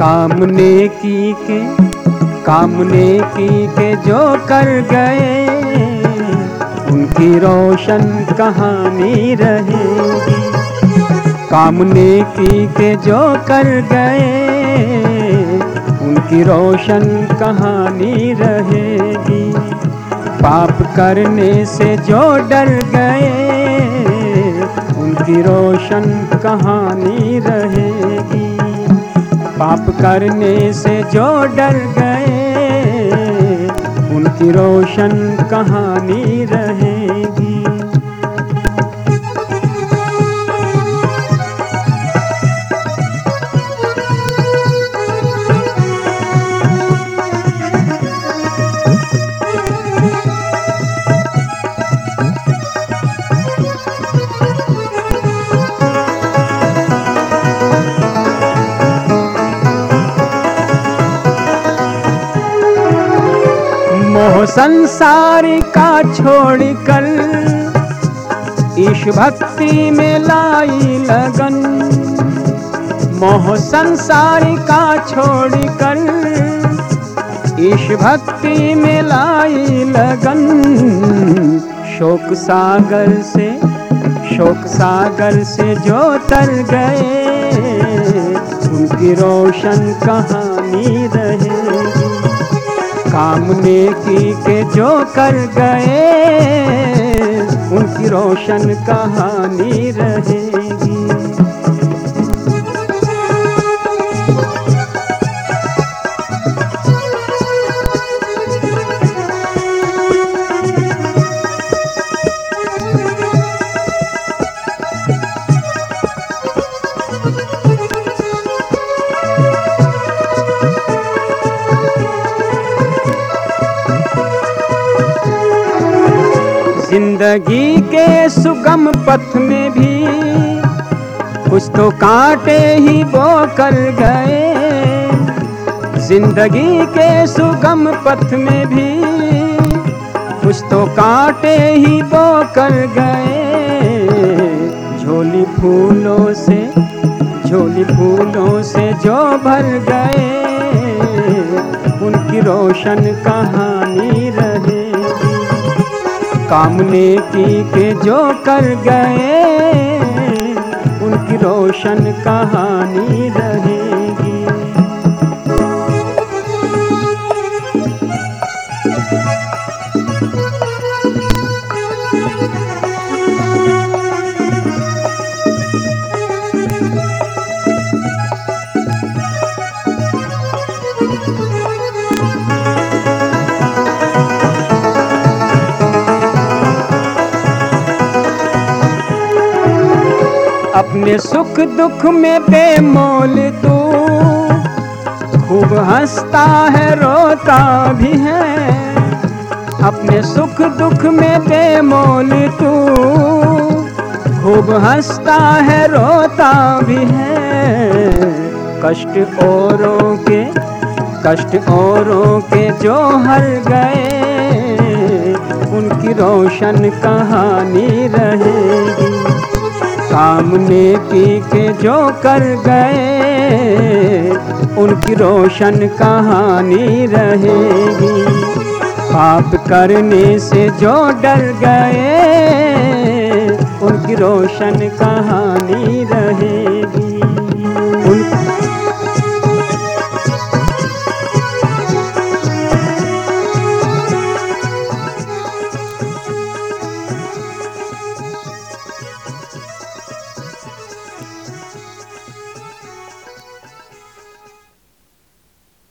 कामने की के कामने की के जो कर गए, उनकी रोशन कहानी रहेगी। कामने की के जो कर गए, उनकी रोशन कहानी रहेगी। पाप करने से जो डर गए, उनकी रोशन कहानी रहेगी। पाप करने से जो डर गए उनकी रोशन कहानी रहेगी मोह संसार का छोड़ कर ईश भक्ति में लाई लगन। मोह संसार का छोड़ कर ईश भक्ति में लाई लगन। शोक सागर से, शोक सागर से जो तर गए, उनकी रोशन कहानी रहेगी कामने की के जो कर गए उनकी रोशन कहानी रहेगी ज़िंदगी के सुगम पथ में भी कुछ तो कांटे ही वो कर गए। ज़िंदगी के सुगम पथ में भी कुछ तो कांटे ही वो कर गए। झोली फूलों से, झोली फूलों से जो भर गए। उनकी रोशन कहानी कामने की के जो कर गए उनकी रोशन कहानी रहेगी। अपने सुख दुख में बेमोल तू खूब हंसता है, रोता भी है। अपने सुख दुख में बेमोल तू खूब हंसता है, रोता भी है। कष्ट औरों के, कष्ट औरों के जो हर गए, उनकी रोशन कहानी रहेगी सामने पी के जो कर गए, उनकी रोशन कहानी रहेगी। पाप करने से जो डर गए, उनकी रोशन कहानी रहेगी। उनकी